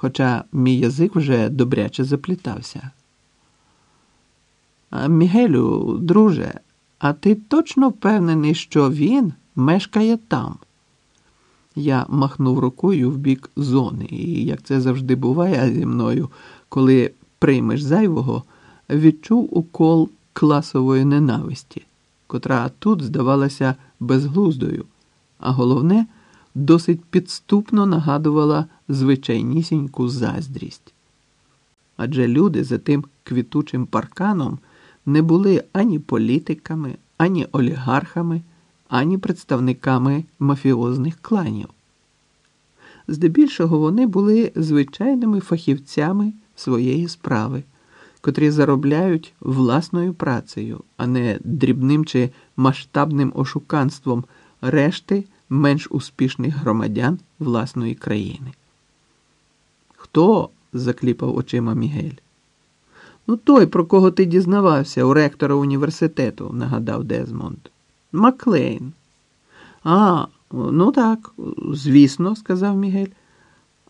хоча мій язик вже добряче заплітався. Мігелю, друже, а ти точно впевнений, що він мешкає там? Я махнув рукою в бік зони, і, як це завжди буває зі мною, коли приймеш зайвого, відчув укол класової ненависті, котра тут здавалася безглуздою, а головне, досить підступно нагадувала звичайнісіньку заздрість. Адже люди за тим квітучим парканом не були ані політиками, ані олігархами, ані представниками мафіозних кланів. Здебільшого вони були звичайними фахівцями своєї справи, котрі заробляють власною працею, а не дрібним чи масштабним ошуканством решти менш успішних громадян власної країни. Хто? закліпав очима Мігель. Ну, той, про кого ти дізнавався у ректора університету, нагадав Дезмонд. Маклейн. А, ну так, звісно, сказав Мігель.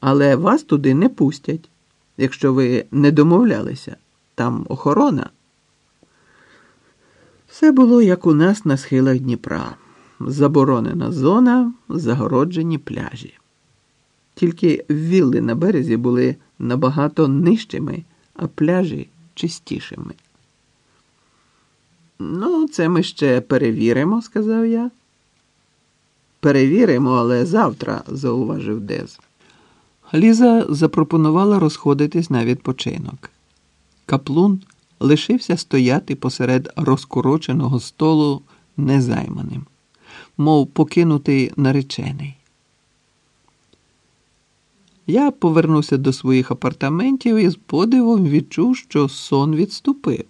Але вас туди не пустять, якщо ви не домовлялися. Там охорона. Все було як у нас на схилах Дніпра. Заборонена зона, загороджені пляжі. Тільки вілли на березі були набагато нижчими, а пляжі чистішими. Ну, це ми ще перевіримо, сказав я. Перевіримо, але завтра, зауважив Дез. Ліза запропонувала розходитись на відпочинок. Каплун лишився стояти посеред розкороченого столу незайманим, мов покинутий наречений. Я повернувся до своїх апартаментів і з подивом відчув, що сон відступив.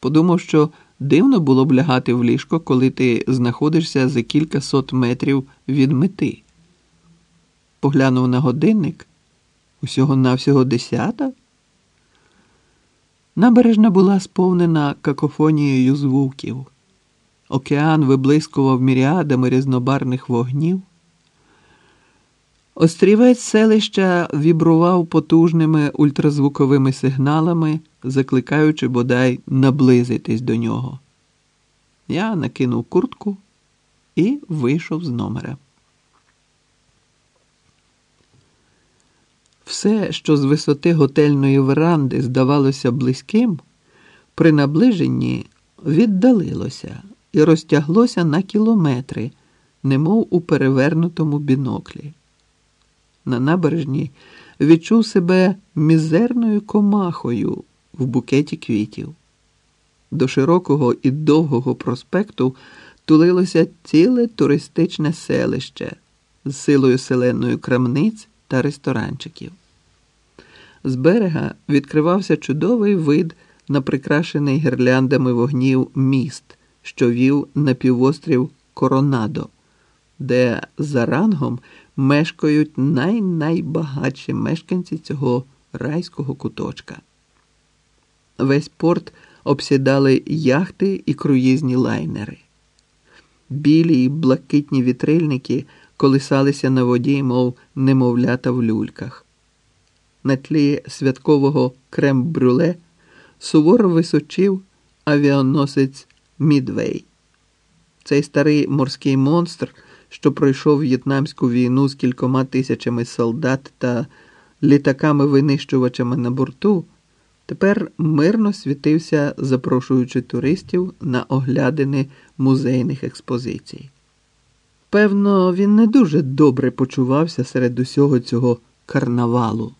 Подумав, що дивно було б лягати в ліжко, коли ти знаходишся за кілька сот метрів від мети. Поглянув на годинник усього навсього десята. Набережна була сповнена какофонією звуків. Океан виблискував міріадами різнобарних вогнів. Острівець селища вібрував потужними ультразвуковими сигналами, закликаючи бодай наблизитись до нього. Я накинув куртку і вийшов з номера. Все, що з висоти готельної веранди здавалося близьким, при наближенні віддалилося і розтяглося на кілометри, немов у перевернутому біноклі на набережні відчув себе мізерною комахою в букеті квітів. До широкого і довгого проспекту тулилося ціле туристичне селище з силою селеної крамниць та ресторанчиків. З берега відкривався чудовий вид на прикрашений гірляндами вогнів міст, що вів на півострів Коронадо, де за рангом мешкають най-найбагатші мешканці цього райського куточка. Весь порт обсідали яхти і круїзні лайнери. Білі й блакитні вітрильники колисалися на воді, мов немовлята в люльках. На тлі святкового крем-брюле суворо височив авіаносець Мідвей. Цей старий морський монстр що пройшов в'єтнамську війну з кількома тисячами солдат та літаками-винищувачами на борту, тепер мирно світився, запрошуючи туристів на оглядини музейних експозицій. Певно, він не дуже добре почувався серед усього цього карнавалу.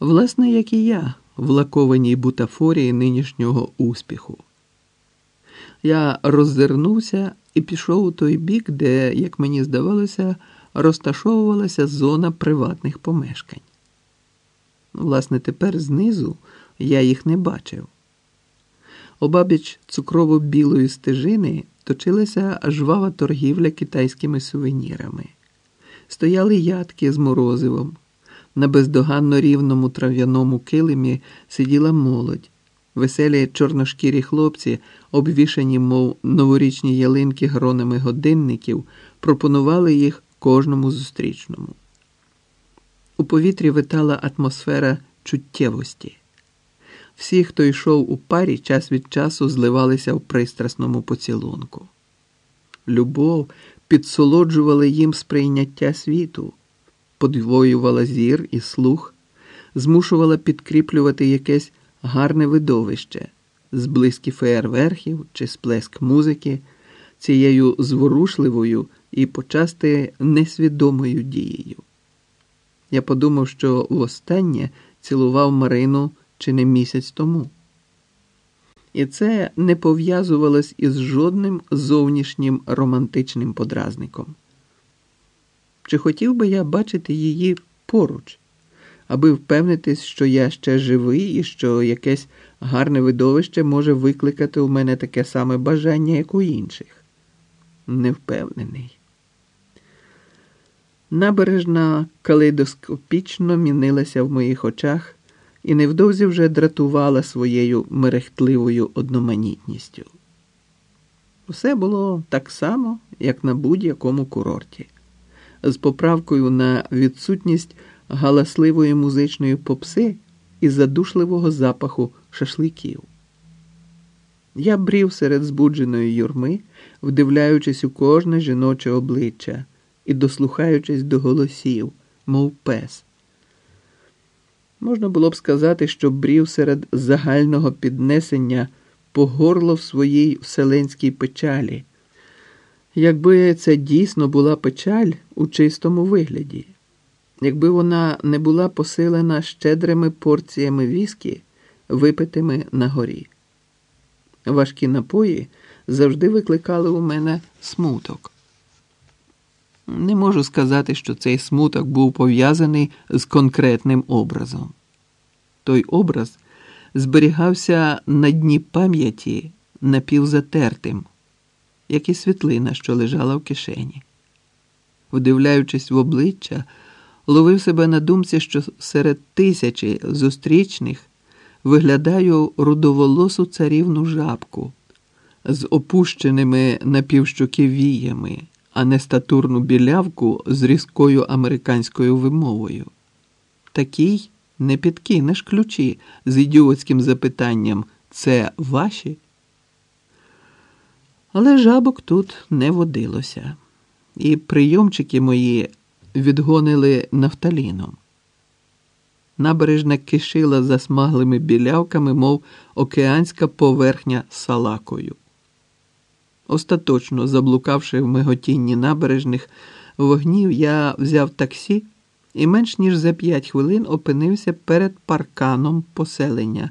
Власне, як і я, в лакованій бутафорії нинішнього успіху. Я роззирнувся і пішов у той бік, де, як мені здавалося, розташовувалася зона приватних помешкань. Власне, тепер знизу я їх не бачив. Обабіч цукрово-білої стежини точилася жвава торгівля китайськими сувенірами. Стояли ядки з морозивом. На бездоганно рівному трав'яному килимі сиділа молодь. Веселі чорношкірі хлопці, обвішані, мов новорічні ялинки гронами годинників, пропонували їх кожному зустрічному. У повітрі витала атмосфера чуттєвості. Всі, хто йшов у парі, час від часу зливалися в пристрасному поцілунку. Любов підсолоджувала їм сприйняття світу, подвоювала зір і слух, змушувала підкріплювати якесь гарне видовище, зблизькі феєрверхів чи сплеск музики цією зворушливою і почасти несвідомою дією. Я подумав, що востаннє цілував Марину чи не місяць тому. І це не пов'язувалось із жодним зовнішнім романтичним подразником. Чи хотів би я бачити її поруч, аби впевнитись, що я ще живий і що якесь гарне видовище може викликати у мене таке саме бажання, як у інших? Не впевнений. Набережна калейдоскопічно мінилася в моїх очах і невдовзі вже дратувала своєю мерехтливою одноманітністю. Все було так само, як на будь-якому курорті, з поправкою на відсутність галасливої музичної попси і задушливого запаху шашликів. Я брів серед збудженої юрми, вдивляючись у кожне жіноче обличчя і дослухаючись до голосів, мов пес. Можна було б сказати, що брів серед загального піднесення по горло в своїй вселенській печалі, якби це дійсно була печаль у чистому вигляді, якби вона не була посилена щедрими порціями віскі, випитими на горі. Важкі напої завжди викликали у мене смуток. Не можу сказати, що цей смуток був пов'язаний з конкретним образом. Той образ зберігався на дні пам'яті напівзатертим, як і світлина, що лежала в кишені. Вдивляючись в обличчя, ловив себе на думці, що серед тисячі зустрічних виглядаю рудоволосу царівну жабку з опущеними напівщоки віями а не статурну білявку з різкою американською вимовою. Такий не підкинеш ключі з ідіотським запитанням це ваші? Але жабок тут не водилося, і прийомчики мої відгонили нафталіном. Набережна кишила засмаглими білявками, мов океанська поверхня салакою. Остаточно заблукавши в миготінні набережних вогнів, я взяв таксі і менш ніж за п'ять хвилин опинився перед парканом поселення.